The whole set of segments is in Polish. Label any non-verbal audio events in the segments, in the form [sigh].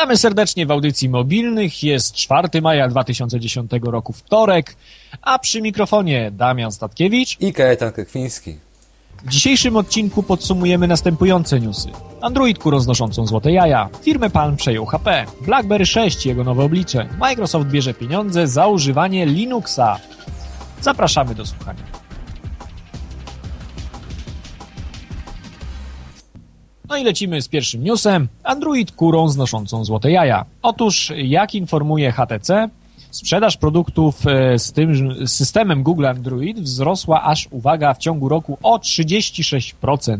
Witamy serdecznie w audycji mobilnych. Jest 4 maja 2010 roku, wtorek, a przy mikrofonie Damian Statkiewicz i Kajetan Kekwiński. W dzisiejszym odcinku podsumujemy następujące newsy. Android ku roznoszącą złote jaja, firmę Palm przejął HP, BlackBerry 6 jego nowe oblicze, Microsoft bierze pieniądze za używanie Linuxa. Zapraszamy do słuchania. No i lecimy z pierwszym newsem. Android kurą znoszącą złote jaja. Otóż, jak informuje HTC, sprzedaż produktów e, z tym systemem Google Android wzrosła aż, uwaga, w ciągu roku o 36%.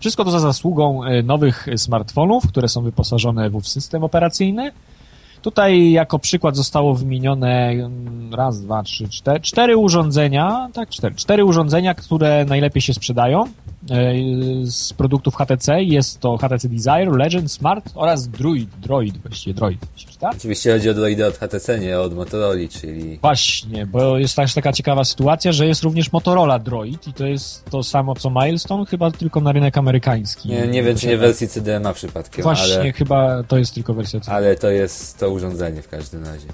Wszystko to za zasługą e, nowych smartfonów, które są wyposażone w system operacyjny. Tutaj jako przykład zostało wymienione mm, raz, dwa, trzy, cztery, cztery urządzenia, tak, cztery, cztery urządzenia, które najlepiej się sprzedają. E, z produktów HTC. Jest to HTC Desire, Legend, Smart oraz Druid. Droid właściwie, Droid. Tak? Oczywiście chodzi o Droidy od HTC, nie od Motorola, czyli... Właśnie, bo jest też taka ciekawa sytuacja, że jest również Motorola Droid i to jest to samo co Milestone, chyba tylko na rynek amerykański. Nie, nie wiem, czy nie wersji CDMA przypadkiem, Właśnie, ale... chyba to jest tylko wersja CDMA. Ale to jest to urządzenie w każdym razie.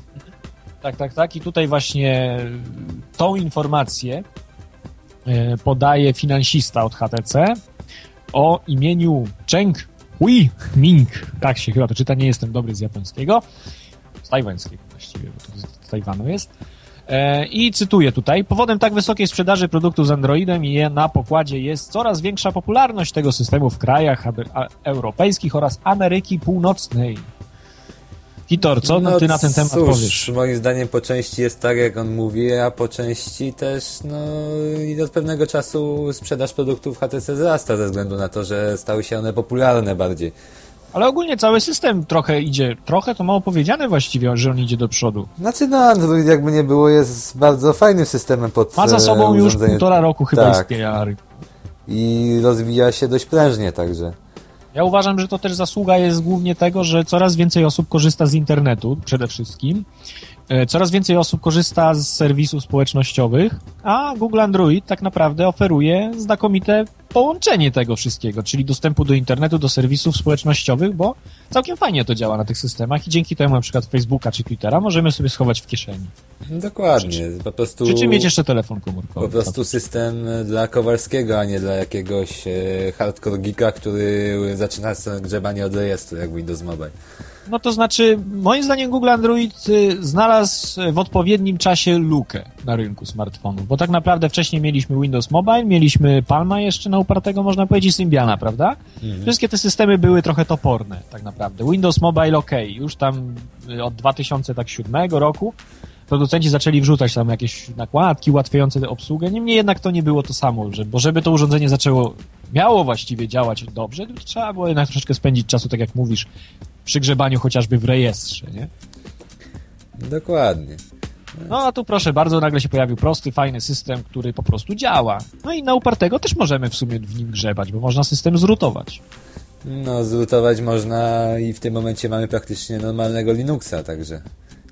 Tak, tak, tak. I tutaj właśnie tą informację E, podaje finansista od HTC o imieniu Cheng Hui Ming. Tak się chyba to czyta, nie jestem dobry z japońskiego. Z tajwańskiego właściwie, bo to z Tajwanu jest. E, I cytuję tutaj, powodem tak wysokiej sprzedaży produktów z Androidem i na pokładzie jest coraz większa popularność tego systemu w krajach europejskich oraz Ameryki Północnej. Hitor, co no, ty na ten temat cóż, powiesz? moim zdaniem po części jest tak, jak on mówi, a po części też, no i od pewnego czasu sprzedaż produktów HTC wzrasta ze względu na to, że stały się one popularne bardziej. Ale ogólnie cały system trochę idzie, trochę to mało powiedziane właściwie, że on idzie do przodu. Znaczy no, Android jakby nie było jest bardzo fajnym systemem pod Ma za sobą już półtora roku chyba tak. istnienia. I rozwija się dość prężnie także. Ja uważam, że to też zasługa jest głównie tego, że coraz więcej osób korzysta z internetu przede wszystkim. E, coraz więcej osób korzysta z serwisów społecznościowych, a Google Android tak naprawdę oferuje znakomite połączenie tego wszystkiego, czyli dostępu do internetu, do serwisów społecznościowych, bo całkiem fajnie to działa na tych systemach i dzięki temu na przykład Facebooka czy Twittera możemy sobie schować w kieszeni. Dokładnie. Po prostu, przy czym mieć jeszcze telefon komórkowy. Po prostu system dla Kowalskiego, a nie dla jakiegoś e, hardcore geeka, który zaczyna grzebanie od rejestru jak Windows Mobile. No to znaczy, moim zdaniem Google Android y, znalazł w odpowiednim czasie lukę na rynku smartfonów, bo tak naprawdę wcześniej mieliśmy Windows Mobile, mieliśmy Palma jeszcze na upartego, można powiedzieć, Symbiana, prawda? Mhm. Wszystkie te systemy były trochę toporne, tak naprawdę. Windows Mobile ok, już tam y, od 2007 roku producenci zaczęli wrzucać tam jakieś nakładki ułatwiające obsługę, niemniej jednak to nie było to samo, że, bo żeby to urządzenie zaczęło, miało właściwie działać dobrze, to trzeba było jednak troszeczkę spędzić czasu, tak jak mówisz, przy grzebaniu chociażby w rejestrze, nie? Dokładnie. No a tu proszę bardzo, nagle się pojawił prosty, fajny system, który po prostu działa. No i na upartego też możemy w sumie w nim grzebać, bo można system zrutować. No, zrutować można i w tym momencie mamy praktycznie normalnego Linuxa, także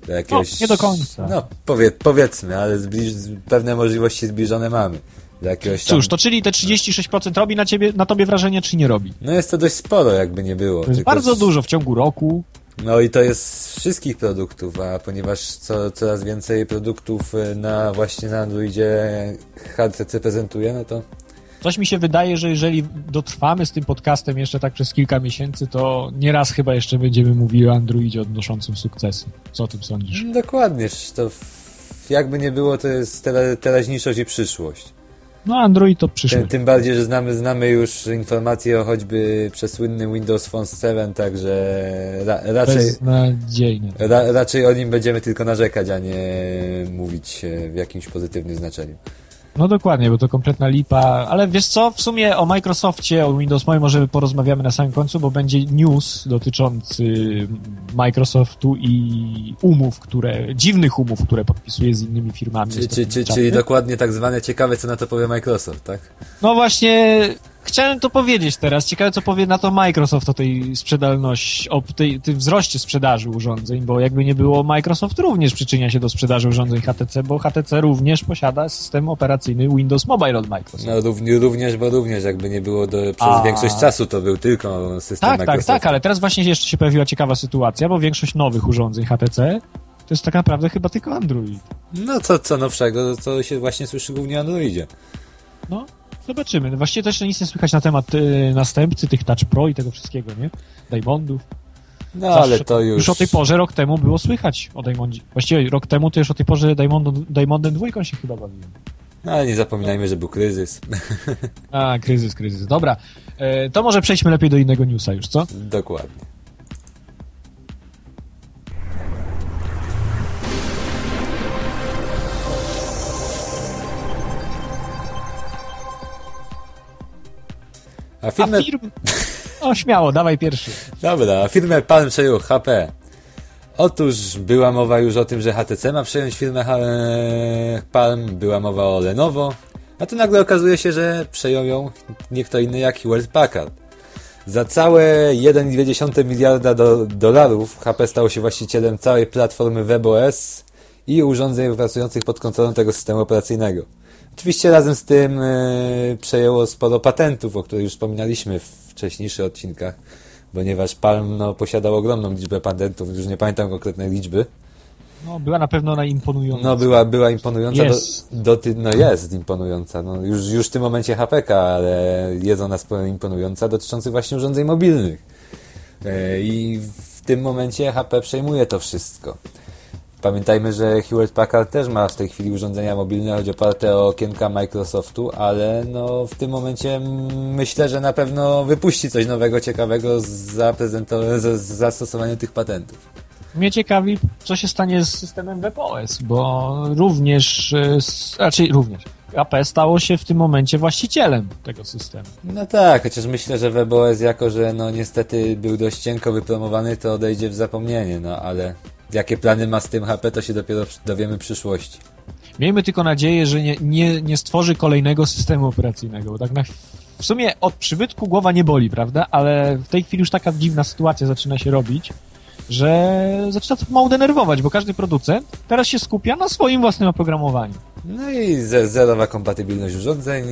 do jakiegoś... No, nie do końca. No, powie, powiedzmy, ale zbliż... pewne możliwości zbliżone mamy. Do jakiegoś tam... Cóż, to czyli te 36% robi na ciebie, na tobie wrażenie, czy nie robi? No jest to dość sporo, jakby nie było. To jest bardzo dużo w ciągu roku. No i to jest z wszystkich produktów, a ponieważ co, coraz więcej produktów e, na właśnie na Androidzie HTC prezentuje, no to Coś mi się wydaje, że jeżeli dotrwamy z tym podcastem jeszcze tak przez kilka miesięcy, to nieraz chyba jeszcze będziemy mówili o Androidzie odnoszącym sukcesy. Co o tym sądzisz? Dokładnie. To jakby nie było, to jest teraźniejszość i przyszłość. No Android to przyszłość. Tym, tym, bardziej, że znamy, znamy już informacje o choćby przesłynnym Windows Phone 7, także ra, raczej, ra, raczej o nim będziemy tylko narzekać, a nie mówić w jakimś pozytywnym znaczeniu. No dokładnie, bo to kompletna lipa, ale wiesz co, w sumie o Microsoftie, o Windows Mobile może porozmawiamy na samym końcu, bo będzie news dotyczący Microsoftu i umów, które, dziwnych umów, które podpisuje z innymi firmami. Czyli, czyli, czyli dokładnie tak zwane ciekawe, co na to powie Microsoft, tak? No właśnie, chciałem to powiedzieć teraz. Ciekawe, co powie na to Microsoft o tej sprzedalności, o tej, tym wzroście sprzedaży urządzeń, bo jakby nie było, Microsoft również przyczynia się do sprzedaży urządzeń HTC, bo HTC również posiada system operacyjny Windows Mobile od Microsoft. No również, bo również jakby nie było do, przez A... większość czasu to był tylko system tak, Microsoft. Tak, tak, ale teraz właśnie jeszcze się pojawiła ciekawa sytuacja, bo większość nowych urządzeń HTC to jest tak naprawdę chyba tylko Android. No co, co nowszego, to się właśnie słyszy głównie o Androidzie. No, zobaczymy. Właściwie też nic nie słychać na temat y, następcy, tych Touch Pro i tego wszystkiego, nie? Diamondów. No Zawsze, ale to już... Już o tej porze rok temu było słychać o Diamondzie. Właściwie rok temu to już o tej porze Diamond, Diamondem dwójką się chyba bawiłem. No ale nie zapominajmy, że był kryzys. A, kryzys, kryzys. Dobra. E, to może przejdźmy lepiej do innego newsa już, co? Dokładnie. A firmę... A firm... O, śmiało, dawaj pierwszy. Dobra, a firmę Palm przejął HP. Otóż była mowa już o tym, że HTC ma przejąć firmę Palm, była mowa o Lenovo, a tu nagle okazuje się, że przejął ją nie kto inny jak Hewlett Packard. Za całe 1,2 miliarda do, dolarów HP stało się właścicielem całej platformy WebOS i urządzeń pracujących pod kontrolą tego systemu operacyjnego. Oczywiście razem z tym yy, przejęło sporo patentów, o których już wspominaliśmy w wcześniejszych odcinkach, ponieważ Palm no, posiadał ogromną liczbę patentów, już nie pamiętam konkretnej liczby. No, była na pewno ona imponująca. No, była, była imponująca. Jest. Do, do, no, jest imponująca. No, już, już w tym momencie HPK, ale jest ona sporo imponująca, dotyczących właśnie urządzeń mobilnych. Yy, I w tym momencie HP przejmuje to wszystko. Pamiętajmy, że Hewlett Packard też ma w tej chwili urządzenia mobilne, choć oparte o okienka Microsoftu, ale no w tym momencie myślę, że na pewno wypuści coś nowego, ciekawego z, z zastosowaniem tych patentów. Mnie ciekawi, co się stanie z systemem WebOS, bo również, e, raczej również, AP stało się w tym momencie właścicielem tego systemu. No tak, chociaż myślę, że WebOS jako, że no niestety był dość cienko wypromowany, to odejdzie w zapomnienie, no ale jakie plany ma z tym HP, to się dopiero dowiemy w przyszłości. Miejmy tylko nadzieję, że nie, nie, nie stworzy kolejnego systemu operacyjnego, bo tak na, w sumie od przybytku głowa nie boli, prawda? Ale w tej chwili już taka dziwna sytuacja zaczyna się robić, że zaczyna to mało denerwować, bo każdy producent teraz się skupia na swoim własnym oprogramowaniu. No i zerowa kompatybilność urządzeń.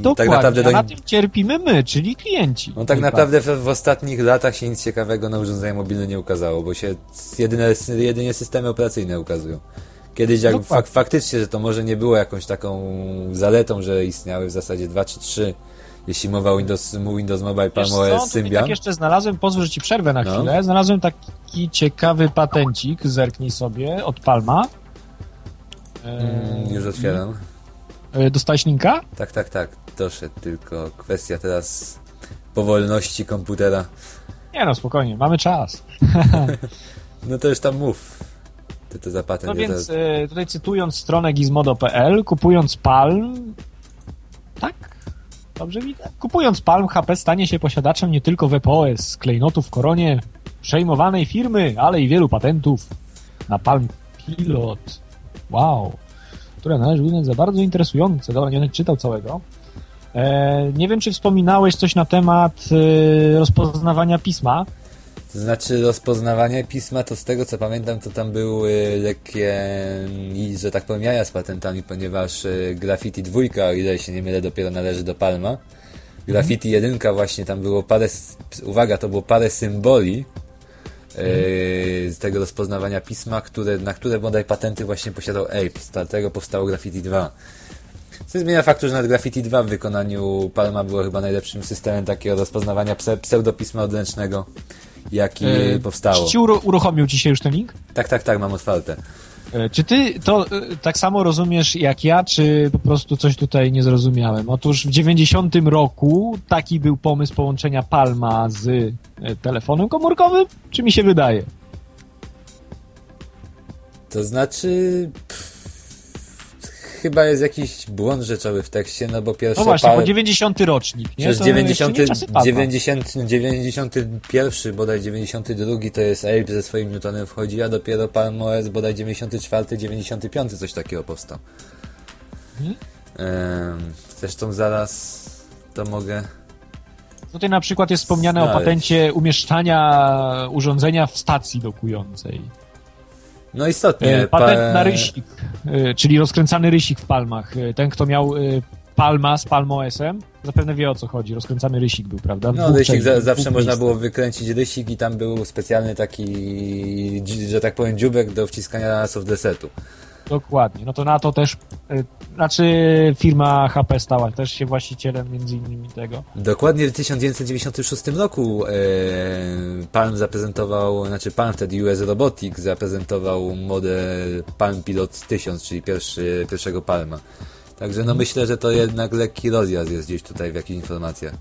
Dokładnie, tak naprawdę do... a na tym cierpimy my, czyli klienci. No tak naprawdę w, w, ostatnich latach się nic ciekawego na urządzenia mobilne nie ukazało, bo się jedyne, jedynie systemy operacyjne ukazują. Kiedyś jak fak faktycznie, że to może nie było jakąś taką zaletą, że istniały w zasadzie dwa czy trzy jeśli mowa o Windows, Windows Mobile Palm OS Symbian. Tak jeszcze znalazłem, pozwól, że ci przerwę na no. chwilę, znalazłem taki ciekawy patencik, zerknij sobie, od Palma. Mm, już otwieram. E, dostałeś linka? Tak, tak, tak. Doszedł, tylko kwestia teraz powolności komputera. Nie no, spokojnie, mamy czas. [laughs] [laughs] no to już tam mów. Ty to za patent. No więc e, tutaj cytując stronę gizmodo.pl, kupując Palm, tak? Dobrze widzę? Kupując Palm, HP stanie się posiadaczem nie tylko WebOS, klejnotów w koronie przejmowanej firmy, ale i wielu patentów na Palm Pilot. Wow. Które należy uznać za bardzo interesujące. Dobra, nie będę czytał całego. E, nie wiem, czy wspominałeś coś na temat e, rozpoznawania pisma. To znaczy rozpoznawanie pisma, to z tego co pamiętam, to tam były lekkie, że tak powiem, jaja z patentami, ponieważ e, Graffiti 2, o ile się nie mylę, dopiero należy do Palma. Graffiti 1 właśnie tam było parę, uwaga, to było parę symboli, E, z tego rozpoznawania pisma, które, na które bodaj patenty właśnie posiadał Ape. Z dlatego powstało Graffiti 2. Co zmienia faktu, że nawet Graffiti 2 w wykonaniu Palma było chyba najlepszym systemem takiego rozpoznawania pseudopisma odręcznego, jaki yy, powstało. Czy uruchomił ci się już ten link? Tak, tak, tak, mam otwarte. E, czy ty to e, tak samo rozumiesz jak ja, czy po prostu coś tutaj nie zrozumiałem? Otóż w 90 roku taki był pomysł połączenia Palma z e, telefonem komórkowym, czy mi się wydaje? To znaczy... Pff chyba jest jakiś błąd rzeczowy w tekście, no bo pierwsze... No właśnie, parę... bo 90 rocznik, nie? Przecież 90, 90, 91 bodaj 92 to jest Ape ze swoim Newtonem wchodzi, a dopiero Palm OS bodaj 94, 95 coś takiego powstał. Hmm? Zresztą zaraz to mogę Tutaj na przykład jest wspomniane o patencie umieszczania urządzenia w stacji dokującej. No istotnie. E, patent pa... na rysik, e, czyli rozkręcany rysik w palmach. E, ten, kto miał Palma z Palm OS-em, zapewne wie o co chodzi. Rozkręcany rysik był, prawda? No, rysik za, zawsze można było wykręcić rysik i tam był specjalny taki, że tak powiem, dziubek do wciskania soft resetu. Dokładnie. No to na to też, znaczy firma HP stała też się właścicielem między innymi tego. Dokładnie w 1996 roku e, Palm zaprezentował, znaczy Palm wtedy US Robotics zaprezentował model Palm Pilot 1000, czyli pierwszy, pierwszego Palma. Także no myślę, że to jednak lekki rozjazd jest gdzieś tutaj w jakichś informacjach.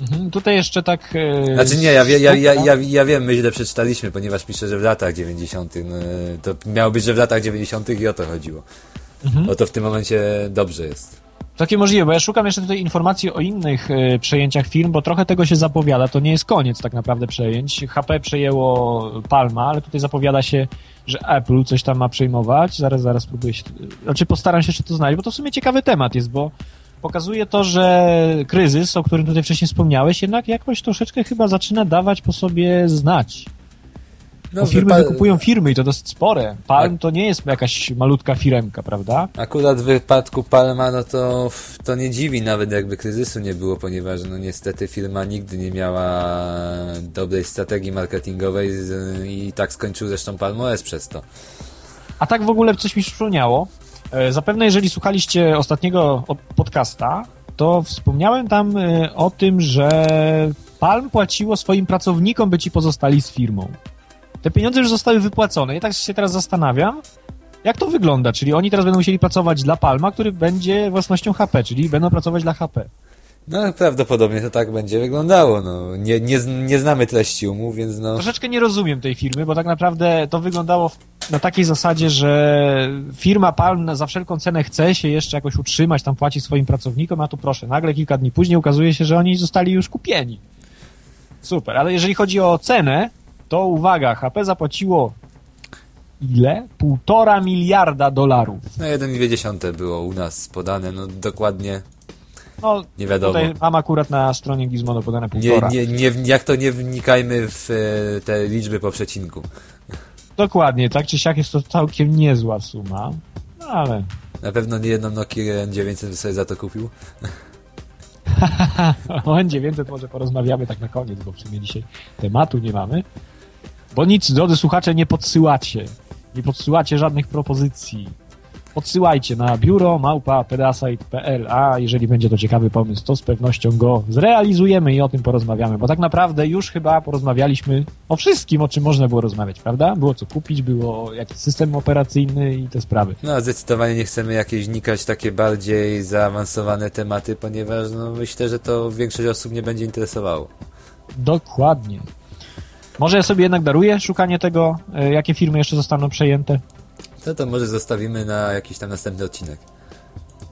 Mhm, tutaj jeszcze tak... E, znaczy nie, ja, ja, ja, ja, ja wiem, my źle przeczytaliśmy, ponieważ pisze, że w latach 90. No, to miało być, że w latach 90. i o to chodziło. Mhm. O to w tym momencie dobrze jest. Takie możliwe, bo ja szukam jeszcze tutaj informacji o innych y, przejęciach firm, bo trochę tego się zapowiada. To nie jest koniec tak naprawdę przejęć. HP przejęło Palma, ale tutaj zapowiada się, że Apple coś tam ma przejmować. Zaraz, zaraz spróbuję się... Znaczy postaram się jeszcze to znaleźć, bo to w sumie ciekawy temat jest, bo pokazuje to, że kryzys, o którym tutaj wcześniej wspomniałeś, jednak jakoś troszeczkę chyba zaczyna dawać po sobie znać. No, firmy wypa... wykupują firmy i to dosyć spore. Palm tak. to nie jest jakaś malutka firemka, prawda? Akurat w wypadku Palma, no to, to nie dziwi nawet jakby kryzysu nie było, ponieważ no niestety firma nigdy nie miała dobrej strategii marketingowej i tak skończył zresztą Palm OS przez to. A tak w ogóle coś mi przypomniało. E, zapewne jeżeli słuchaliście ostatniego podcasta, to wspomniałem tam e, o tym, że Palm płaciło swoim pracownikom, by ci pozostali z firmą. Te pieniądze już zostały wypłacone. I tak się teraz zastanawiam, jak to wygląda? Czyli oni teraz będą musieli pracować dla Palma, który będzie własnością HP, czyli będą pracować dla HP. No, prawdopodobnie to tak będzie wyglądało. No, nie, nie, nie znamy treści umów, więc no... Troszeczkę nie rozumiem tej firmy, bo tak naprawdę to wyglądało na takiej zasadzie, że firma Palm za wszelką cenę chce się jeszcze jakoś utrzymać, tam płaci swoim pracownikom, a tu proszę, nagle kilka dni później ukazuje się, że oni zostali już kupieni. Super, ale jeżeli chodzi o cenę, to uwaga, HP zapłaciło ile? Półtora miliarda dolarów. No 1,2 było u nas podane, no dokładnie no, nie wiadomo. Tutaj mam akurat na stronie Gizmodo podane półtora. Nie, nie, nie, jak to nie wnikajmy w e, te liczby po przecinku. Dokładnie, tak czy siak jest to całkiem niezła suma, no ale... Na pewno nie jedną Nokia N900 sobie za to kupił. [laughs] o N900 może porozmawiamy tak na koniec, bo w sumie dzisiaj tematu nie mamy. Bo nic, drodzy słuchacze, nie podsyłacie. Nie podsyłacie żadnych propozycji. Podsyłajcie na biuro małpa pedasite.pl, a jeżeli będzie to ciekawy pomysł, to z pewnością go zrealizujemy i o tym porozmawiamy, bo tak naprawdę już chyba porozmawialiśmy o wszystkim, o czym można było rozmawiać, prawda? Było co kupić, było jakiś system operacyjny i te sprawy. No, zdecydowanie nie chcemy jakieś wnikać takie bardziej zaawansowane tematy, ponieważ no, myślę, że to większość osób nie będzie interesowało. Dokładnie. Może ja sobie jednak daruję szukanie tego, e, jakie firmy jeszcze zostaną przejęte? No to może zostawimy na jakiś tam następny odcinek.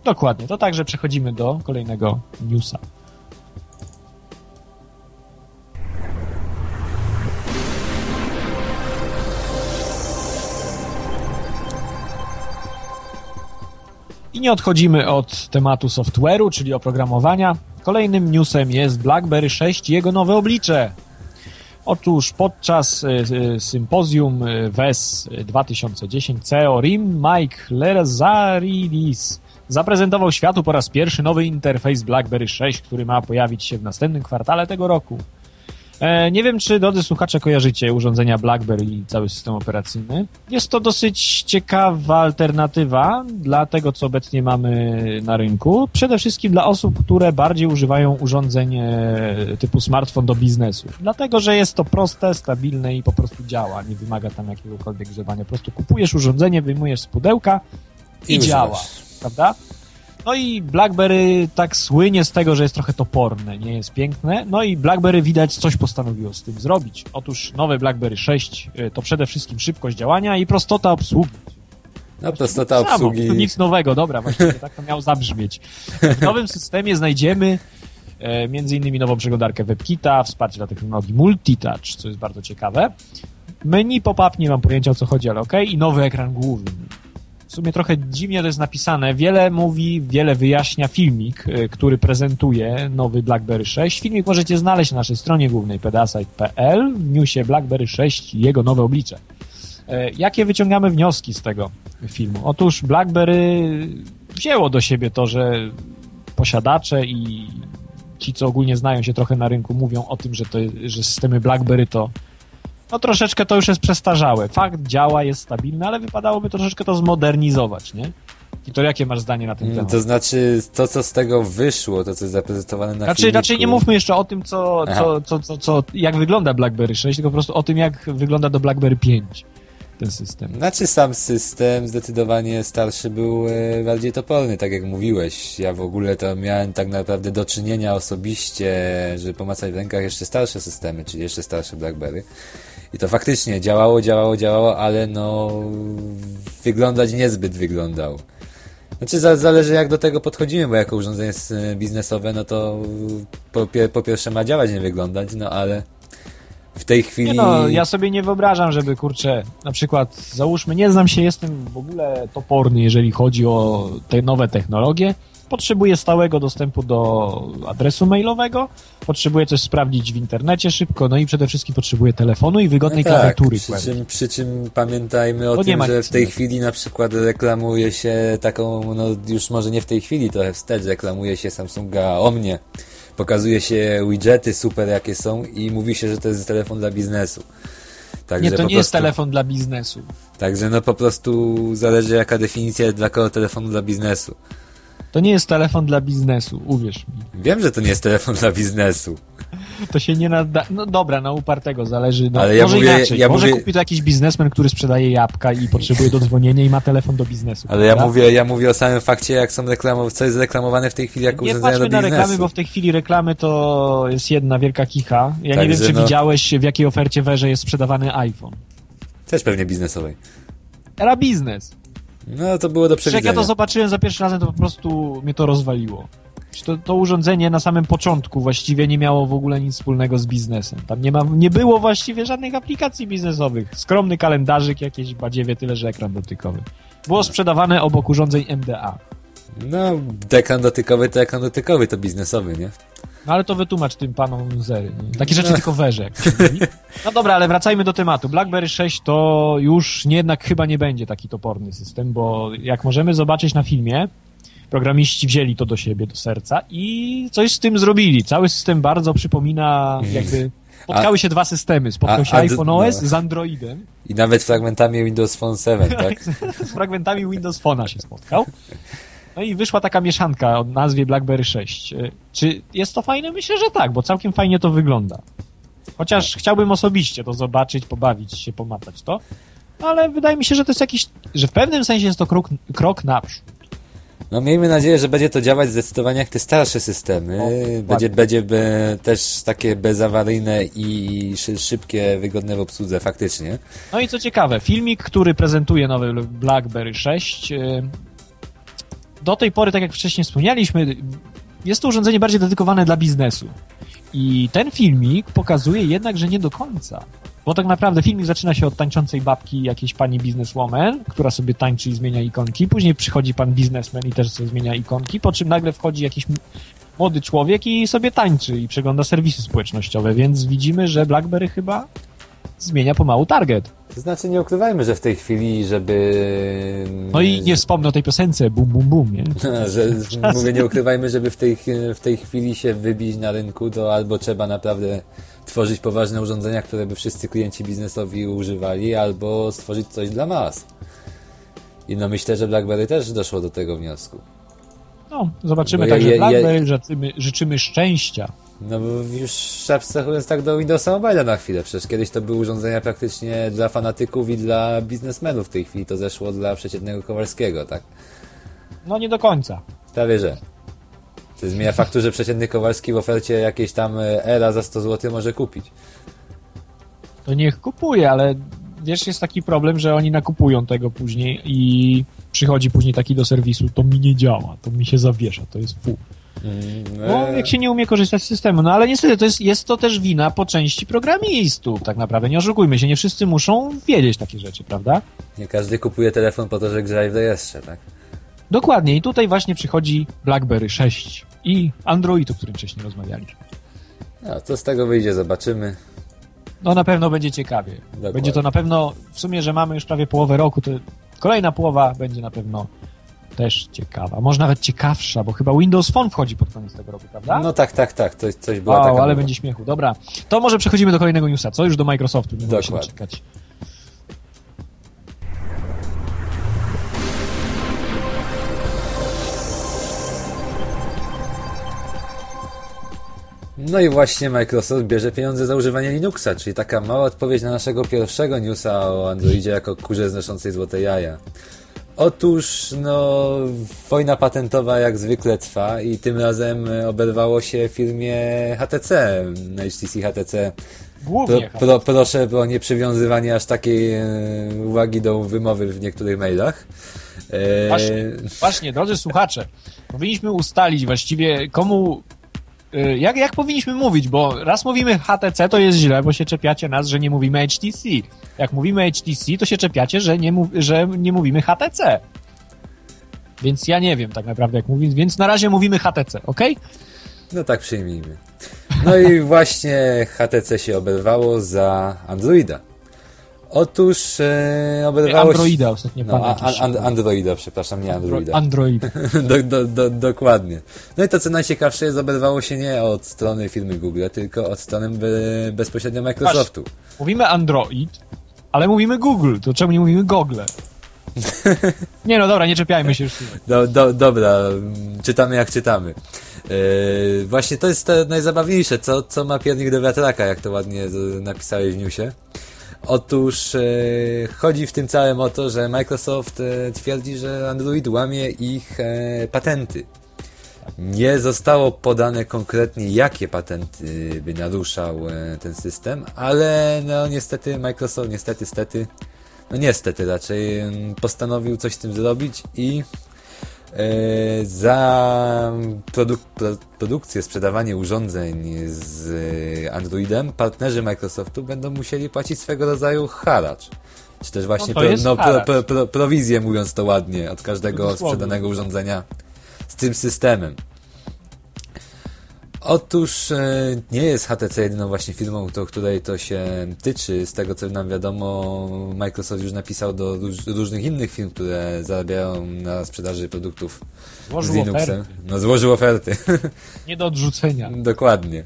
Dokładnie. To także przechodzimy do kolejnego newsa. I nie odchodzimy od tematu software'u, czyli oprogramowania. Kolejnym newsem jest BlackBerry 6 i jego nowe oblicze. Otóż podczas e, e, sympozjum WES 2010 CEO RIM Mike Lezaridis zaprezentował światu po raz pierwszy nowy interfejs BlackBerry 6, który ma pojawić się w następnym kwartale tego roku. E, nie wiem, czy drodzy słuchacze kojarzycie urządzenia BlackBerry i cały system operacyjny. Jest to dosyć ciekawa alternatywa dla tego, co obecnie mamy na rynku. Przede wszystkim dla osób, które bardziej używają urządzeń e, typu smartfon do biznesu. Dlatego, że jest to proste, stabilne i po prostu działa. Nie wymaga tam jakiegokolwiek grzewania. Po prostu kupujesz urządzenie, wyjmujesz z pudełka i, i działa. Prawda? No i BlackBerry tak słynie z tego, że jest trochę toporne, nie jest piękne. No i BlackBerry widać coś postanowiło z tym zrobić. Otóż nowe BlackBerry 6 y, to przede wszystkim szybkość działania i prostota obsługi. No prostota obsługi. To nic nowego, dobra, właściwie tak to miało zabrzmieć. W nowym systemie znajdziemy e, między innymi nową przeglądarkę WebKita, wsparcie dla technologii Multitouch, co jest bardzo ciekawe. Menu pop-up, nie mam pojęcia o co chodzi, ale ok, i nowy ekran główny. W sumie trochę dziwnie to jest napisane. Wiele mówi, wiele wyjaśnia filmik, y, który prezentuje nowy BlackBerry 6. Filmik możecie znaleźć na naszej stronie głównej pedasite.pl w newsie BlackBerry 6 i jego nowe oblicze. E, jakie wyciągamy wnioski z tego filmu? Otóż BlackBerry wzięło do siebie to, że posiadacze i ci, co ogólnie znają się trochę na rynku, mówią o tym, że, to, że systemy BlackBerry to no troszeczkę to już jest przestarzałe. Fakt działa, jest stabilny, ale wypadałoby troszeczkę to zmodernizować, nie? I to jakie masz zdanie na ten mm, temat? To znaczy, to co z tego wyszło, to co jest zaprezentowane na znaczy, filmiku... Raczej nie mówmy jeszcze o tym, co, co, co, co, co, jak wygląda BlackBerry 6, tylko po prostu o tym, jak wygląda do BlackBerry 5 ten system. Znaczy sam system zdecydowanie starszy był e, bardziej toporny, tak jak mówiłeś. Ja w ogóle to miałem tak naprawdę do czynienia osobiście, żeby pomacać w rękach jeszcze starsze systemy, czyli jeszcze starsze BlackBerry. I to faktycznie działało, działało, działało, ale no wyglądać niezbyt wyglądał. Znaczy zależy jak do tego podchodzimy, bo jako urządzenie biznesowe, no to po, po pierwsze ma działać, nie wyglądać, no ale w tej chwili... Nie no, ja sobie nie wyobrażam, żeby, kurczę, na przykład, załóżmy, nie znam się, jestem w ogóle toporny, jeżeli chodzi o te nowe technologie, potrzebuję stałego dostępu do adresu mailowego, potrzebuję coś sprawdzić w internecie szybko, no i przede wszystkim potrzebuję telefonu i wygodnej no tak, klawiatury. Przy czym, przy czym pamiętajmy o tym, że w tej chwili na przykład reklamuje się taką, no już może nie w tej chwili, trochę wstecz reklamuje się Samsunga o mnie pokazuje się widgety super jakie są i mówi się, że to jest telefon dla biznesu. Także nie, to nie prostu, jest telefon dla biznesu. Także no po prostu zależy jaka definicja dla kogo telefonu dla biznesu. To nie jest telefon dla biznesu, uwierz mi. Wiem, że to nie jest telefon dla biznesu. To się nie nada... No dobra, na upartego zależy. No, Ale ja może mówię, inaczej. Ja może mówię... kupi to jakiś biznesmen, który sprzedaje jabłka i potrzebuje dodzwonienia i ma telefon do biznesu. Ale ja mówię, ja mówię o samym fakcie, jak są reklamowane, co jest reklamowane w tej chwili jako urządzenia do biznesu. Nie na reklamy, bo w tej chwili reklamy to jest jedna wielka kicha. Ja tak, nie wiem, czy no... widziałeś, w jakiej ofercie werze jest sprzedawany iPhone. Też pewnie biznesowej. Era biznes. No, to było do przewidzenia. Jak ja to zobaczyłem za pierwszy razem, to po prostu mnie to rozwaliło. To, to urządzenie na samym początku właściwie nie miało w ogóle nic wspólnego z biznesem. Tam nie, ma, nie było właściwie żadnych aplikacji biznesowych. Skromny kalendarzyk, jakieś badziewie, tyle że ekran dotykowy. Było sprzedawane obok urządzeń MDA. No, ekran dotykowy to ekran dotykowy, to biznesowy, nie? No ale to wytłumacz tym panom zery. Nie? Takie rzeczy no. tylko werze, jak się mówi. No dobra, ale wracajmy do tematu. BlackBerry 6 to już nie, jednak chyba nie będzie taki toporny system, bo jak możemy zobaczyć na filmie, programiści wzięli to do siebie, do serca i coś z tym zrobili. Cały system bardzo przypomina jakby... Spotkały się dwa systemy. Spotkał się iPhone OS no. z Androidem. I nawet fragmentami Windows Phone 7, [laughs] tak? z fragmentami Windows Phone'a się spotkał. No i wyszła taka mieszanka o nazwie BlackBerry 6. E, czy jest to fajne? Myślę, że tak, bo całkiem fajnie to wygląda. Chociaż chciałbym osobiście to zobaczyć, pobawić się, pomatać to, ale wydaje mi się, że to jest jakiś, że w pewnym sensie jest to krok, krok naprzód. No miejmy nadzieję, że będzie to działać zdecydowanie jak te starsze systemy. O, będzie będzie be, też takie bezawaryjne i szybkie, wygodne w obsłudze, faktycznie. No i co ciekawe, filmik, który prezentuje nowy BlackBerry 6 do tej pory, tak jak wcześniej wspomnieliśmy, jest to urządzenie bardziej dedykowane dla biznesu. I ten filmik pokazuje jednak, że nie do końca. Bo tak naprawdę filmik zaczyna się od tańczącej babki jakiejś pani bizneswoman, która sobie tańczy i zmienia ikonki. Później przychodzi pan biznesmen i też sobie zmienia ikonki, po czym nagle wchodzi jakiś młody człowiek i sobie tańczy i przegląda serwisy społecznościowe, więc widzimy, że BlackBerry chyba zmienia pomału target. To znaczy nie ukrywajmy, że w tej chwili, żeby... No i nie wspomnę o tej piosence, bum, bum, bum, nie? [laughs] że, mówię, nie ukrywajmy, żeby w tej, w tej chwili się wybić na rynku, to albo trzeba naprawdę tworzyć poważne urządzenia, które by wszyscy klienci biznesowi używali, albo stworzyć coś dla mas. I no myślę, że BlackBerry też doszło do tego wniosku. No, zobaczymy. Także je, BlackBerry życzymy, życzymy szczęścia. No bo już abstrahując tak do Windowsa Mobile na chwilę, przecież kiedyś to były urządzenia praktycznie dla fanatyków i dla biznesmenów, w tej chwili to zeszło dla przeciętnego Kowalskiego, tak? No nie do końca. Prawie, że. To zmienia faktu, że przeciętny Kowalski w ofercie jakiejś tam e, era za 100 zł może kupić. To niech kupuje, ale wiesz, jest taki problem, że oni nakupują tego później i przychodzi później taki do serwisu, to mi nie działa, to mi się zawiesza, to jest fu. Mm, no, jak się nie umie korzystać z systemu. No ale niestety to jest, jest to też wina po części programistów, tak naprawdę. Nie oszukujmy się, nie wszyscy muszą wiedzieć takie rzeczy, prawda? Nie każdy kupuje telefon po to, że gra w rejestrze, tak? Dokładnie i tutaj właśnie przychodzi BlackBerry 6 i Android, o którym wcześniej rozmawialiśmy. No, co z tego wyjdzie, zobaczymy. No na pewno będzie ciekawie. Dokładnie. Będzie to na pewno, w sumie, że mamy już prawie połowę roku, to kolejna połowa będzie na pewno też ciekawa. Może nawet ciekawsza, bo chyba Windows Phone wchodzi pod koniec tego roku, prawda? No tak, tak, tak. To, coś było wow, ale będzie śmiechu. Dobra, to może przechodzimy do kolejnego newsa. Co już do Microsoftu? Nie Dokładnie. czekać. No i właśnie Microsoft bierze pieniądze za używanie Linuxa, czyli taka mała odpowiedź na naszego pierwszego newsa o Androidzie jako kurze znoszącej złote jaja. Otóż, no, wojna patentowa jak zwykle trwa i tym razem oberwało się firmie HTC, HTC HTC. Głównie pro, pro, proszę o nieprzywiązywanie aż takiej e, uwagi do wymowy w niektórych mailach. E... Właśnie, właśnie, drodzy słuchacze, powinniśmy ustalić właściwie komu jak, jak powinniśmy mówić, bo raz mówimy HTC, to jest źle, bo się czepiacie nas, że nie mówimy HTC. Jak mówimy HTC, to się czepiacie, że nie, że nie mówimy HTC. Więc ja nie wiem tak naprawdę, jak mówić, więc na razie mówimy HTC, ok? No tak przyjmijmy. No i właśnie HTC się oberwało za Androida. Otóż e, oberwało Androida ostatnio no, a, an, Androida, przepraszam, nie Androida. Android. [laughs] do, do, do, dokładnie. No i to co najciekawsze jest, oberwało się nie od strony firmy Google, tylko od strony be, bezpośrednio Microsoftu. Patrz, mówimy Android, ale mówimy Google, to czemu nie mówimy Google? [laughs] nie no dobra, nie czepiajmy się już. Do, do, dobra, czytamy jak czytamy. Yy, właśnie to jest to najzabawniejsze, co, co ma piernik do wiatraka, jak to ładnie napisałeś w newsie. Otóż e, chodzi w tym całym o to, że Microsoft e, twierdzi, że Android łamie ich e, patenty. Nie zostało podane konkretnie, jakie patenty by naruszał e, ten system, ale no niestety Microsoft, niestety, stety, no niestety raczej postanowił coś z tym zrobić i za produk produkcję, sprzedawanie urządzeń z Androidem partnerzy Microsoftu będą musieli płacić swego rodzaju haracz. Czy też właśnie no, pro, no pro, pro, pro, prowizję, mówiąc to ładnie, od każdego sprzedanego urządzenia z tym systemem. Otóż e, nie jest HTC jedyną właśnie firmą, do której to się tyczy. Z tego co nam wiadomo, Microsoft już napisał do różnych innych firm, które zarabiają na sprzedaży produktów złożył z Linuxem. Oferty. No złożył oferty. Nie do odrzucenia. [laughs] Dokładnie.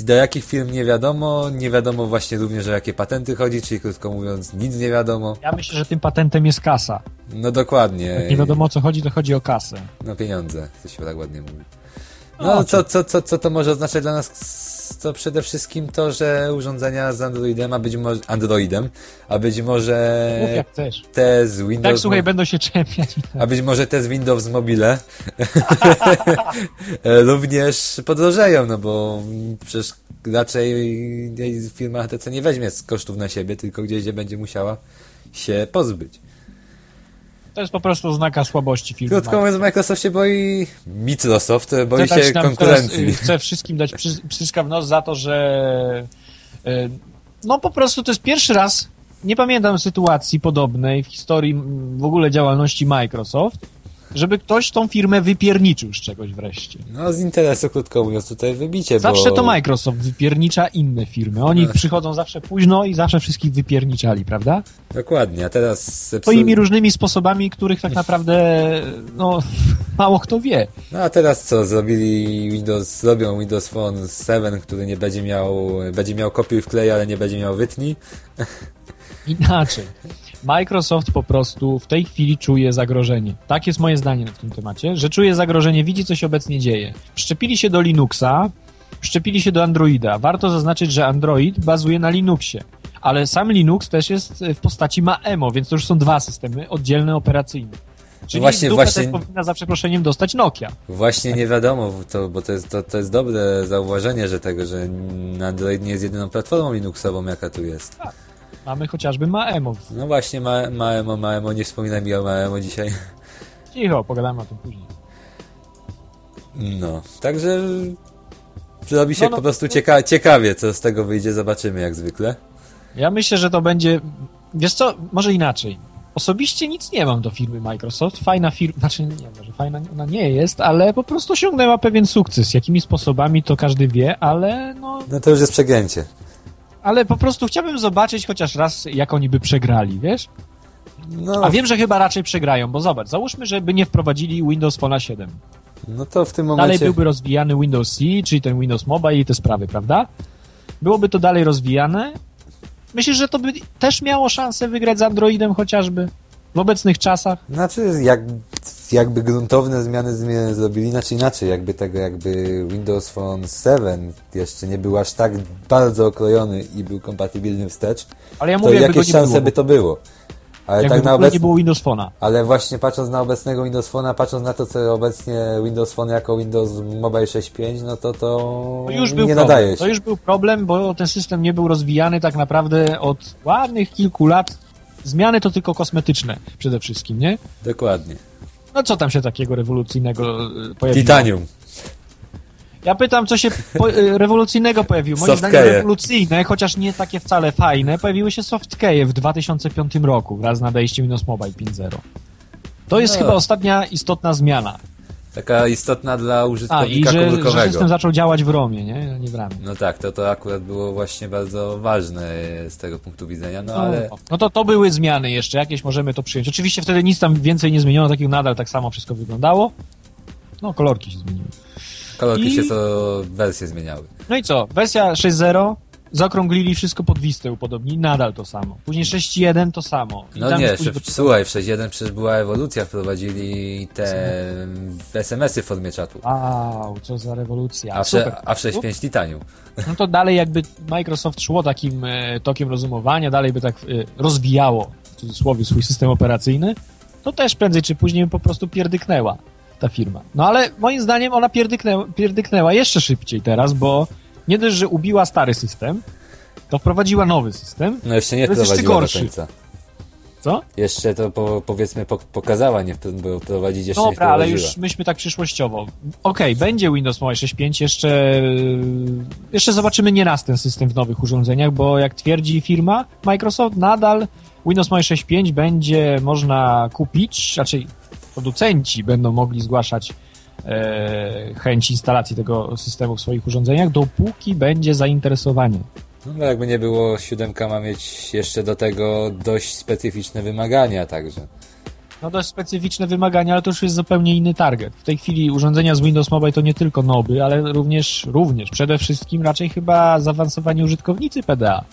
Do jakich firm nie wiadomo, nie wiadomo właśnie również o jakie patenty chodzi, czyli krótko mówiąc nic nie wiadomo. Ja myślę, że tym patentem jest kasa. No dokładnie. Jak nie wiadomo o co chodzi, to chodzi o kasę. No pieniądze, to się tak ładnie mówi. No, co, co, co, co to może oznaczać dla nas? To przede wszystkim to, że urządzenia z Androidem, a być może Androidem, a być może Mów jak chcesz. te z Windows. Tak, słuchaj, będą się czepiać. A być może te z Windows Mobile [laughs] również podrożeją, no bo przecież raczej firma HTC nie weźmie z kosztów na siebie, tylko gdzieś, gdzie będzie musiała się pozbyć. To jest po prostu znaka słabości firmy. Krótko mówiąc, Microsoft się boi, Microsoft boi się konkurencji. Chcę wszystkim dać przyszka w nos za to, że y, no po prostu to jest pierwszy raz, nie pamiętam sytuacji podobnej w historii w ogóle działalności Microsoft, żeby ktoś tą firmę wypierniczył z czegoś wreszcie. No z interesu, krótko mówiąc, tutaj wybicie, Zawsze bo... to Microsoft wypiernicza inne firmy. Oni przychodzą zawsze późno i zawsze wszystkich wypierniczali, prawda? Dokładnie, a teraz... Swoimi różnymi sposobami, których tak naprawdę no, [laughs] mało kto wie. No a teraz co? Zrobili Windows, zrobią Windows Phone 7, który nie będzie miał, będzie miał kopiuj wklej, ale nie będzie miał wytnij. Inaczej. Microsoft po prostu w tej chwili czuje zagrożenie. Tak jest moje zdanie w tym temacie, że czuje zagrożenie, widzi co się obecnie dzieje. Szczepili się do Linuxa, szczepili się do Androida. Warto zaznaczyć, że Android bazuje na Linuxie, ale sam Linux też jest w postaci MAEMO, więc to już są dwa systemy oddzielne operacyjne. Czyli właśnie, właśnie też powinna za przeproszeniem dostać Nokia. Właśnie nie wiadomo, to, bo to jest, to, to jest dobre zauważenie, że tego, że Android nie jest jedyną platformą Linuxową, jaka tu jest. Tak. Mamy chociażby Maemo. No właśnie, ma, Maemo, Maemo, nie wspominaj mi o Maemo dzisiaj. Cicho, pogadamy o tym później. No, także robi się no, no, po prostu cieka ciekawie, co z tego wyjdzie, zobaczymy jak zwykle. Ja myślę, że to będzie, wiesz co, może inaczej. Osobiście nic nie mam do firmy Microsoft. Fajna firma, znaczy nie, może fajna ona nie jest, ale po prostu osiągnęła pewien sukces. Jakimi sposobami to każdy wie, ale no... No to już jest przegięcie. Ale po prostu chciałbym zobaczyć chociaż raz, jak oni by przegrali, wiesz? No. A wiem, że chyba raczej przegrają, bo zobacz, załóżmy, żeby nie wprowadzili Windows Phone 7. No to w tym momencie... Dalej byłby rozwijany Windows C, czyli ten Windows Mobile i te sprawy, prawda? Byłoby to dalej rozwijane. Myślisz, że to by też miało szansę wygrać z Androidem chociażby? W obecnych czasach? Znaczy, jak, jakby gruntowne zmiany, zmiany zrobili, znaczy inaczej, jakby tego, jakby Windows Phone 7 jeszcze nie był aż tak bardzo okrojony i był kompatybilny wstecz, Ale ja mówię, to jakieś szanse by to było. Ale Jakby tak na obecnie nie było Windows Phone'a. Ale właśnie patrząc na obecnego Windows Phone'a, patrząc na to, co obecnie Windows Phone jako Windows Mobile 6.5, no to to, to już był nie problem. nadaje się. To już był problem, bo ten system nie był rozwijany tak naprawdę od ładnych kilku lat. Zmiany to tylko kosmetyczne przede wszystkim, nie? Dokładnie. No co tam się takiego rewolucyjnego e, pojawiło? Titanium. Ja pytam, co się po, y, rewolucyjnego pojawiło. Moim zdaniem rewolucyjne, chociaż nie takie wcale fajne, pojawiły się softkeje w 2005 roku wraz z nadejściem Windows Mobile 5.0. To jest no. chyba ostatnia istotna zmiana. Taka istotna dla użytkownika A, i że, komórkowego. że system zaczął działać w ROMie, nie? nie w RAMie. No tak, to, to akurat było właśnie bardzo ważne z tego punktu widzenia, no, no ale... No to to były zmiany jeszcze, jakieś możemy to przyjąć. Oczywiście wtedy nic tam więcej nie zmieniono, takiego nadal tak samo wszystko wyglądało. No, kolorki się zmieniły. Kolorki I... się co wersje zmieniały. No i co? Wersja 6.0 zaokrąglili wszystko pod Vistę upodobni, nadal to samo. Później 6.1 to samo. I no nie, w, słuchaj, w 6.1 przecież była ewolucja, wprowadzili te SMS-y w formie czatu. Wow, co za rewolucja. A w, a w 6.5 Titanium. No to dalej jakby Microsoft szło takim e, tokiem rozumowania, dalej by tak e, rozwijało, w cudzysłowie, swój system operacyjny, to też prędzej czy później po prostu pierdyknęła ta firma. No ale moim zdaniem ona pierdyknęła, pierdyknęła jeszcze szybciej teraz, bo nie dość, że ubiła stary system, to wprowadziła nowy system. No jeszcze nie wprowadziła do końca. Co? Jeszcze to po, powiedzmy po, pokazała, nie bo wprowadzić jeszcze Dobra, ale już myśmy tak przyszłościowo. Okej, okay, będzie Windows Mobile 6.5, jeszcze, jeszcze zobaczymy nie raz ten system w nowych urządzeniach, bo jak twierdzi firma Microsoft, nadal Windows Mobile 6.5 będzie można kupić, raczej producenci będą mogli zgłaszać chęć instalacji tego systemu w swoich urządzeniach, dopóki będzie zainteresowanie. No jakby nie było, siódemka ma mieć jeszcze do tego dość specyficzne wymagania także. No dość specyficzne wymagania, ale to już jest zupełnie inny target. W tej chwili urządzenia z Windows Mobile to nie tylko noby, ale również, również przede wszystkim raczej chyba zaawansowani użytkownicy PDA.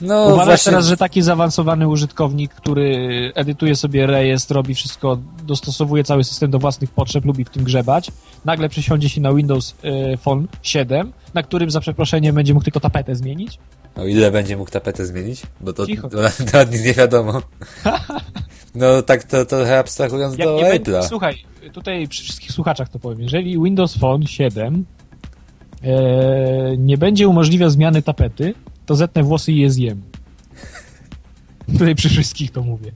No, Uważasz właśnie... teraz, że taki zaawansowany użytkownik, który edytuje sobie rejestr, robi wszystko, dostosowuje cały system do własnych potrzeb, lubi w tym grzebać, nagle przesiądzie się na Windows y, Phone 7, na którym za przeproszeniem będzie mógł tylko tapetę zmienić? O ile będzie mógł tapetę zmienić? Bo to, to, [laughs] to nic nie wiadomo. [laughs] No tak to trochę abstrahując Jak do Apple'a. Słuchaj, tutaj przy wszystkich słuchaczach to powiem. Jeżeli Windows Phone 7 e, nie będzie umożliwiał zmiany tapety, to zetnę włosy i je zjem. [laughs] Tutaj przy wszystkich to mówię.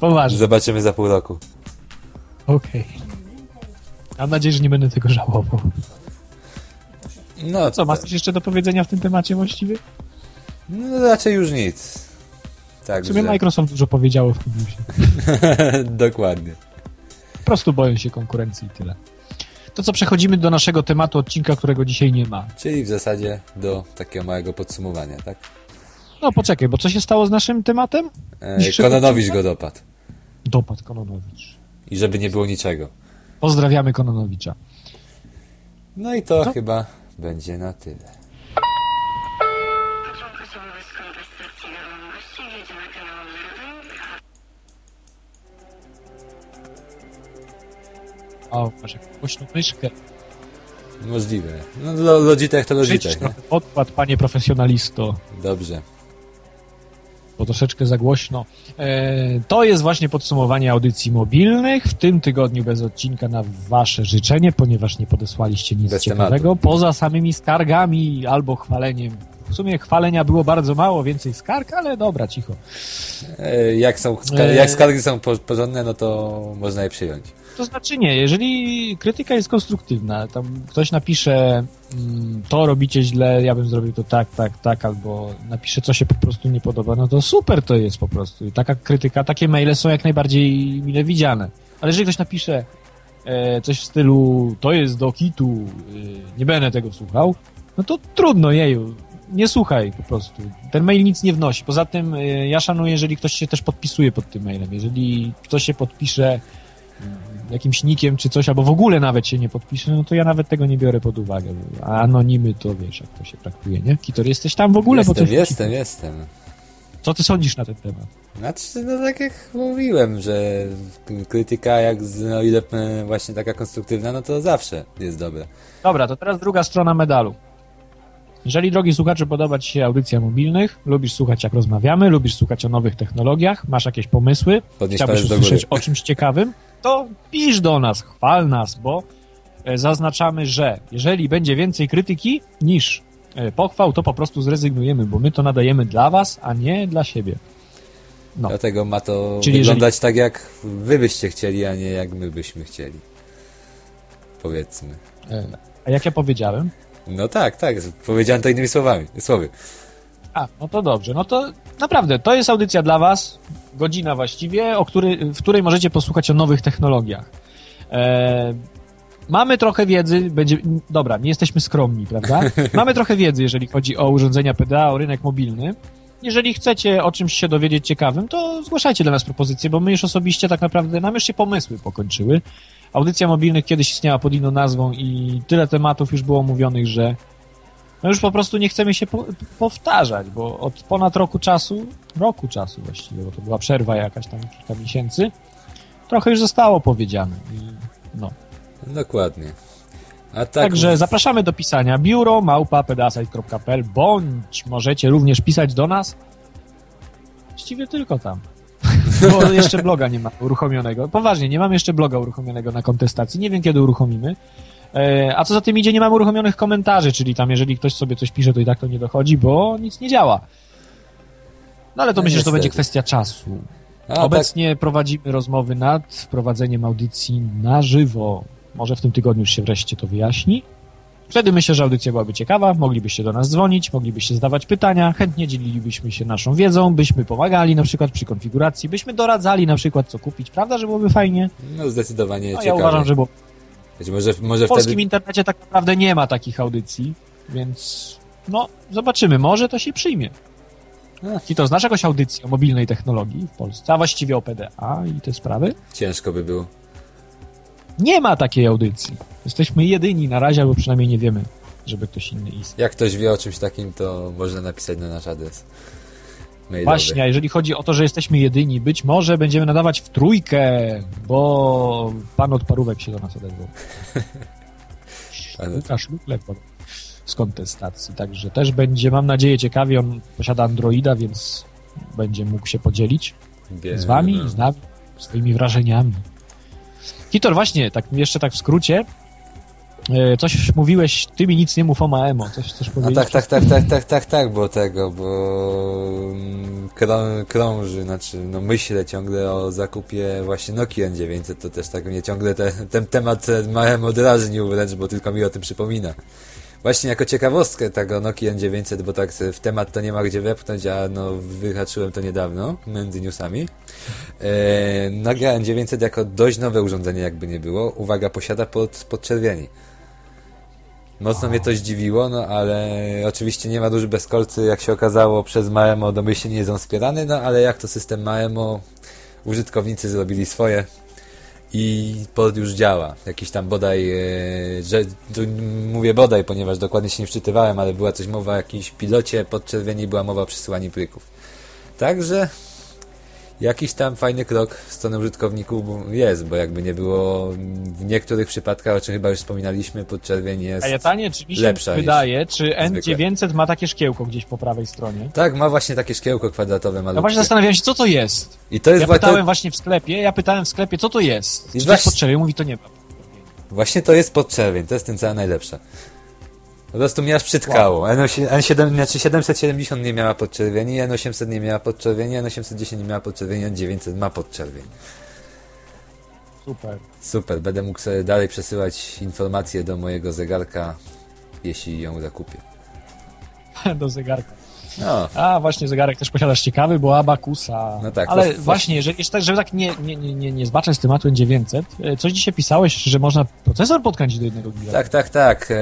Poważnie. Zobaczymy za pół roku. Okej. Okay. Mam nadzieję, że nie będę tego żałował. No co, masz coś jeszcze do powiedzenia w tym temacie właściwie? No raczej już nic. Tak, w sumie że... Microsoft dużo powiedziało w tym [laughs] Dokładnie. Po prostu boją się konkurencji i tyle. To co, przechodzimy do naszego tematu odcinka, którego dzisiaj nie ma. Czyli w zasadzie do takiego małego podsumowania, tak? No poczekaj, bo co się stało z naszym tematem? E, Kononowicz go dopadł. Dopadł Kononowicz. I żeby nie było niczego. Pozdrawiamy Kononowicza. No i to, to... chyba będzie na tyle. O, może głośną myszkę. Możliwe. No, Logitech to Logitech. Odpad, panie profesjonalisto. Dobrze. Bo troszeczkę za głośno. E, to jest właśnie podsumowanie audycji mobilnych. W tym tygodniu bez odcinka na wasze życzenie, ponieważ nie podesłaliście nic bez ciekawego, tematu. poza samymi skargami albo chwaleniem w sumie chwalenia było bardzo mało, więcej skarg, ale dobra, cicho. E, jak, są, jak skargi są porządne, no to można je przyjąć. To znaczy nie, jeżeli krytyka jest konstruktywna, tam ktoś napisze mm, to robicie źle, ja bym zrobił to tak, tak, tak, albo napisze co się po prostu nie podoba, no to super to jest po prostu. I taka krytyka, takie maile są jak najbardziej mile widziane. Ale jeżeli ktoś napisze e, coś w stylu to jest do kitu, e, nie będę tego słuchał, no to trudno, jeju, nie słuchaj po prostu. Ten mail nic nie wnosi. Poza tym e, ja szanuję, jeżeli ktoś się też podpisuje pod tym mailem. Jeżeli ktoś się podpisze jakimś nikiem czy coś, albo w ogóle nawet się nie podpisze, no to ja nawet tego nie biorę pod uwagę. A anonimy to wiesz, jak to się traktuje, nie? Kitor, jesteś tam w ogóle? Jestem, bo jestem, jestem. Co ty sądzisz na ten temat? Znaczy, no tak jak mówiłem, że krytyka, jak no ile właśnie taka konstruktywna, no to zawsze jest dobre. Dobra, to teraz druga strona medalu. Jeżeli, drogi słuchaczu, podoba Ci się audycja mobilnych, lubisz słuchać, jak rozmawiamy, lubisz słuchać o nowych technologiach, masz jakieś pomysły, Podnieś chciałbyś usłyszeć o czymś ciekawym, to pisz do nas, chwal nas, bo e, zaznaczamy, że jeżeli będzie więcej krytyki niż e, pochwał, to po prostu zrezygnujemy, bo my to nadajemy dla Was, a nie dla siebie. No. Dlatego ma to Czyli wyglądać jeżeli... tak, jak Wy byście chcieli, a nie jak my byśmy chcieli. Powiedzmy. E, a jak ja powiedziałem? No tak, tak. Powiedziałem to innymi słowami. Słowy. A, no to dobrze. No to naprawdę, to jest audycja dla Was, godzina właściwie, o który, w której możecie posłuchać o nowych technologiach. E, mamy trochę wiedzy, będzie, dobra, nie jesteśmy skromni, prawda? [laughs] Mamy trochę wiedzy, jeżeli chodzi o urządzenia PDA, o rynek mobilny. Jeżeli chcecie o czymś się dowiedzieć ciekawym, to zgłaszajcie do nas propozycje, bo my już osobiście tak naprawdę, nam już się pomysły pokończyły. Audycja mobilnych kiedyś istniała pod inną nazwą i tyle tematów już było omówionych, że no już po prostu nie chcemy się po powtarzać, bo od ponad roku czasu, roku czasu właściwie, bo to była przerwa jakaś tam kilka miesięcy, trochę już zostało powiedziane. I no. Dokładnie. Tak... Także zapraszamy do pisania biuro małpa.pedasite.pl bądź możecie również pisać do nas właściwie tylko tam. [laughs] Bo jeszcze bloga nie ma uruchomionego. Poważnie, nie mam jeszcze bloga uruchomionego na kontestacji. Nie wiem, kiedy uruchomimy. E, a co za tym idzie, nie mam uruchomionych komentarzy, czyli tam jeżeli ktoś sobie coś pisze, to i tak to nie dochodzi, bo nic nie działa. No ale to no myślę, że to będzie kwestia czasu. A, Obecnie tak. prowadzimy rozmowy nad wprowadzeniem audycji na żywo. Może w tym tygodniu już się wreszcie to wyjaśni. Wtedy myślę, że audycja byłaby ciekawa, moglibyście do nas dzwonić, moglibyście zadawać pytania, chętnie dzielilibyśmy się naszą wiedzą, byśmy pomagali na przykład przy konfiguracji, byśmy doradzali na przykład co kupić, prawda, że byłoby fajnie? No zdecydowanie no, Ja uważam, że było... Może, może w polskim wtedy... internecie tak naprawdę nie ma takich audycji, więc no zobaczymy, może to się przyjmie. I to znasz jakąś audycję o mobilnej technologii w Polsce, a właściwie o PDA i te sprawy? Ciężko by było. Nie ma takiej audycji. Jesteśmy jedyni na razie, albo przynajmniej nie wiemy, żeby ktoś inny istniał. Jak ktoś wie o czymś takim, to można napisać na nasz adres. Mailowy. Właśnie, jeżeli chodzi o to, że jesteśmy jedyni, być może będziemy nadawać w trójkę, bo pan od parówek się do nas odezwał. [laughs] Łukasz Luklek z kontestacji, także też będzie, mam nadzieję, ciekawie. On posiada Androida, więc będzie mógł się podzielić Wiem, z wami no. i z nami swoimi wrażeniami. Kitor, właśnie, tak jeszcze tak w skrócie, Coś mówiłeś, ty mi nic nie mów o Maemo, coś chcesz powiedzieć? A tak, tak, tak, tak, tak, tak, tak, bo tego, bo mm, krąży, znaczy, no myślę ciągle o zakupie właśnie Nokia N900, to też tak mnie ciągle te, ten temat Maemo drażnił wręcz, bo tylko mi o tym przypomina. Właśnie jako ciekawostkę tego Nokia N900, bo tak w temat to nie ma gdzie wepchnąć, a no wyhaczyłem to niedawno, między newsami. E, Nokia N900 jako dość nowe urządzenie jakby nie było, uwaga, posiada pod, podczerwieni. Mocno mnie to zdziwiło, no ale oczywiście nie ma duży bezkolcy, jak się okazało, przez Maemo domyślnie nie są wspierany, no ale jak to system Maemo, użytkownicy zrobili swoje, i pod już działa. Jakiś tam bodaj, e, że, mówię bodaj, ponieważ dokładnie się nie wczytywałem, ale była coś mowa o jakimś pilocie podczerwieni, była mowa o przesyłaniu plików. Także jakiś tam fajny krok w stronę użytkowników jest, bo jakby nie było w niektórych przypadkach, o czym chyba już wspominaliśmy, podczerwień jest Kajetanie, czy mi się wydaje, czy N900 zwykle. ma takie szkiełko gdzieś po prawej stronie? Tak, ma właśnie takie szkiełko kwadratowe malutkie. Ja właśnie zastanawiałem się, co to jest. I to jest ja pytałem to... właśnie w sklepie, ja pytałem w sklepie, co to jest. I czy właśnie... to jest podczerwień? Mówi, to nie ma. Właśnie to jest podczerwień, to jest ten cała najlepsza. Po prostu mnie aż przytkało. Wow. N7, znaczy 770 nie miała podczerwieni, N800 nie miała podczerwieni, N810 nie miała podczerwieni, N900 ma podczerwień. Super. Super, będę mógł sobie dalej przesyłać informacje do mojego zegarka, jeśli ją zakupię. [laughs] do zegarka. No. A, właśnie zegarek też posiadasz ciekawy, bo Abakusa. No tak. Ale to, właśnie, jeżeli, tak, żeby tak nie, nie, nie, nie, nie zbaczać z tematu N900, e, coś dzisiaj pisałeś, że można procesor podkręcić do jednego giga. Tak, tak, tak. Eee,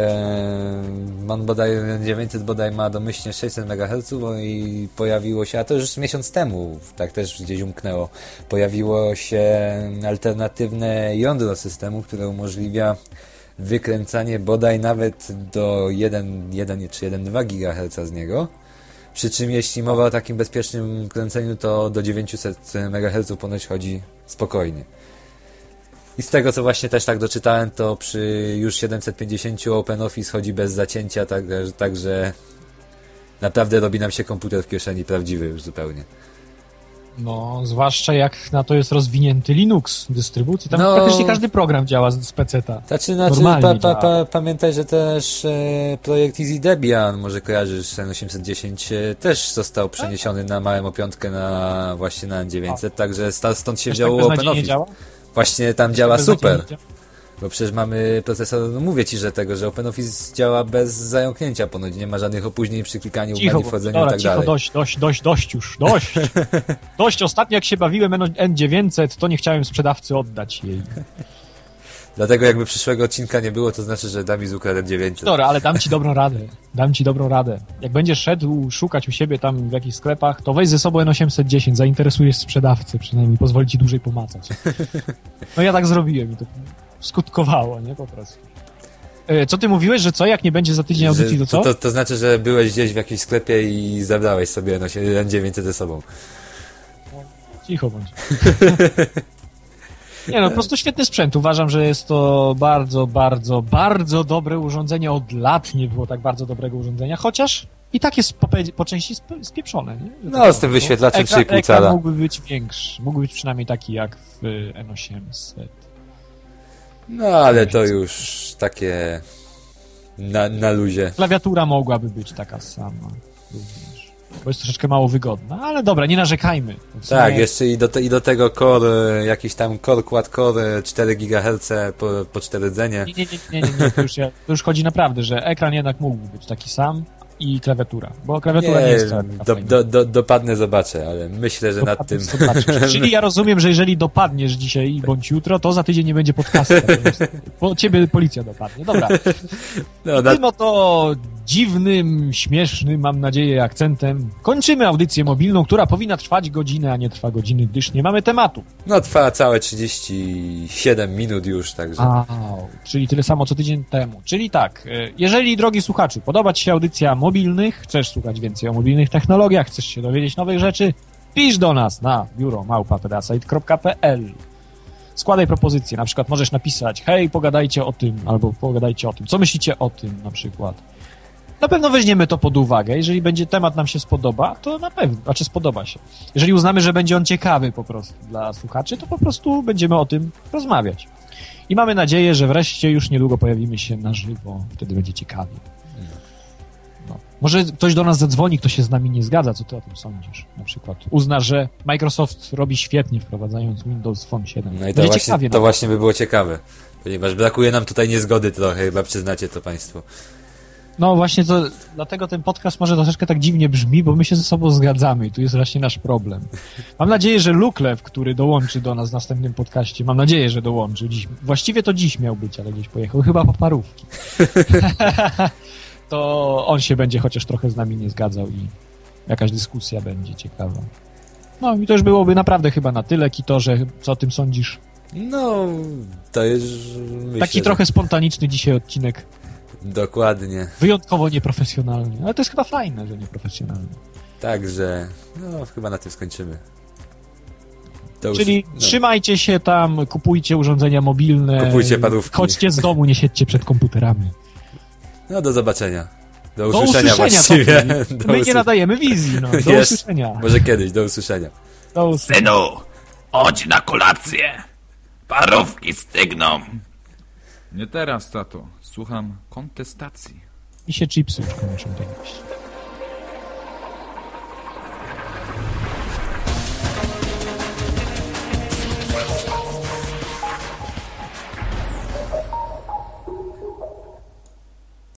on bodaj, N900 bodaj ma domyślnie 600 MHz i pojawiło się, a to już miesiąc temu, tak też gdzieś umknęło, pojawiło się alternatywne jądro systemu, które umożliwia wykręcanie bodaj nawet do 1, 1 czy 1,2 GHz z niego. Przy czym jeśli mowa o takim bezpiecznym kręceniu, to do 900 MHz ponoć chodzi spokojnie. I z tego, co właśnie też tak doczytałem, to przy już 750 OpenOffice chodzi bez zacięcia, także tak, naprawdę robi nam się komputer w kieszeni prawdziwy już zupełnie. No, zwłaszcza jak na to jest rozwinięty Linux, dystrybucji. Tam no, praktycznie każdy program działa z PC-ta. Znaczy, znaczy pa, pa, pa, pamiętaj, że też e, projekt Easy Debian, może kojarzysz, N810 e, też został przeniesiony na małą opiątkę na właśnie na N900, także stąd się wziął tak OpenOffice. Właśnie tam działa super. Bo przecież mamy procesor, no mówię ci, że tego, że OpenOffice działa bez zająknięcia ponoć, nie ma żadnych opóźnień przy klikaniu, cicho, wchodzeniu i tak cicho, dalej. dość, dość, dość, dość już, dość. [laughs] dość, ostatnio jak się bawiłem N900, to nie chciałem sprzedawcy oddać jej. [laughs] Dlatego jakby przyszłego odcinka nie było, to znaczy, że dam mi z ukradem 900. Dobra, ale dam ci dobrą radę. Dam ci dobrą radę. Jak będziesz szedł szukać u siebie tam w jakichś sklepach, to weź ze sobą N810, zainteresujesz sprzedawcę przynajmniej, pozwoli ci dłużej pomacać. [laughs] No ja tak zrobiłem i to skutkowało, nie? Po prostu. E, co ty mówiłeś, że co, jak nie będzie za tydzień audycji, to co? To, to, znaczy, że byłeś gdzieś w jakimś sklepie i zabrałeś sobie no, N900 ze sobą. Cicho bądź. [laughs] Nie no, po prostu świetny sprzęt. Uważam, że jest to bardzo, bardzo, bardzo dobre urządzenie. Od lat nie było tak bardzo dobrego urządzenia, chociaż i tak jest po, po części spieprzone. Nie? no, tak z tym wyświetlaczem 3,5 cala. mógłby być większy. Mógłby być przynajmniej taki jak w N800. No, ale to już takie na, na luzie. Klawiatura mogłaby być taka sama również, bo jest troszeczkę mało wygodna, ale dobra, nie narzekajmy. Tak, jeszcze i do, te, i do tego core, jakiś tam core, quad core, 4 GHz po, po 4 rdzenie. Nie, nie, nie, nie, nie, to, już, to już chodzi naprawdę, że ekran jednak mógłby być taki sam, i klawiatura, bo klawiatura nie, nie jest do, do, do, Dopadnę, zobaczę, ale myślę, że dopadnę, nad tym... [laughs] Czyli ja rozumiem, że jeżeli dopadniesz dzisiaj bądź jutro, to za tydzień nie będzie podcastu. Bo ciebie policja dopadnie. Dobra. [laughs] No, na... Tym oto dziwnym, śmiesznym, mam nadzieję, akcentem kończymy audycję mobilną, która powinna trwać godzinę, a nie trwa godziny, gdyż nie mamy tematu. No trwa całe 37 minut już, także... Wow, czyli tyle samo co tydzień temu. Czyli tak, e, jeżeli, drogi słuchaczu, podoba Ci się audycja mobilnych, chcesz słuchać więcej o mobilnych technologiach, chcesz się dowiedzieć nowych rzeczy, pisz do nas na biuro małpa.pl składaj propozycje, na przykład możesz napisać hej, pogadajcie o tym, albo pogadajcie o tym, co myślicie o tym na przykład. Na pewno weźmiemy to pod uwagę. Jeżeli będzie temat nam się spodoba, to na pewno, znaczy spodoba się. Jeżeli uznamy, że będzie on ciekawy po prostu dla słuchaczy, to po prostu będziemy o tym rozmawiać. I mamy nadzieję, że wreszcie już niedługo pojawimy się na żywo. Wtedy będzie ciekawie. Może ktoś do nas zadzwoni, kto się z nami nie zgadza. Co ty o tym sądzisz? Na przykład uzna, że Microsoft robi świetnie wprowadzając Windows Phone 7. No i to, właśnie, ciekawie, to właśnie by było ciekawe. Ponieważ brakuje nam tutaj niezgody trochę, chyba przyznacie to Państwo. No właśnie to, dlatego ten podcast może troszeczkę tak dziwnie brzmi, bo my się ze sobą zgadzamy i tu jest właśnie nasz problem. Mam nadzieję, że Luklew, który dołączy do nas w następnym podcaście, mam nadzieję, że dołączy dziś. Właściwie to dziś miał być, ale gdzieś pojechał, chyba po parówki. [laughs] to on się będzie chociaż trochę z nami nie zgadzał i jakaś dyskusja będzie ciekawa. No i to już byłoby naprawdę chyba na tyle, Kitorze, co o tym sądzisz? No, to jest... Myślę, Taki trochę spontaniczny dzisiaj odcinek. Dokładnie. Wyjątkowo nieprofesjonalnie. Ale to jest chyba fajne, że nieprofesjonalnie. Także, no chyba na tym skończymy. To Czyli już, no. trzymajcie się tam, kupujcie urządzenia mobilne. Kupujcie padówki. Chodźcie z domu, nie siedźcie przed komputerami. No do zobaczenia. Do usłyszenia, do usłyszenia właściwie. [laughs] Do My nie nadajemy wizji, no. Do [laughs] usłyszenia. Może kiedyś, do usłyszenia. Do usłyszenia. Synu, chodź na kolację. Parówki stygną. Nie teraz, tato. Słucham kontestacji. I się chipsy już kończą biegać. Thank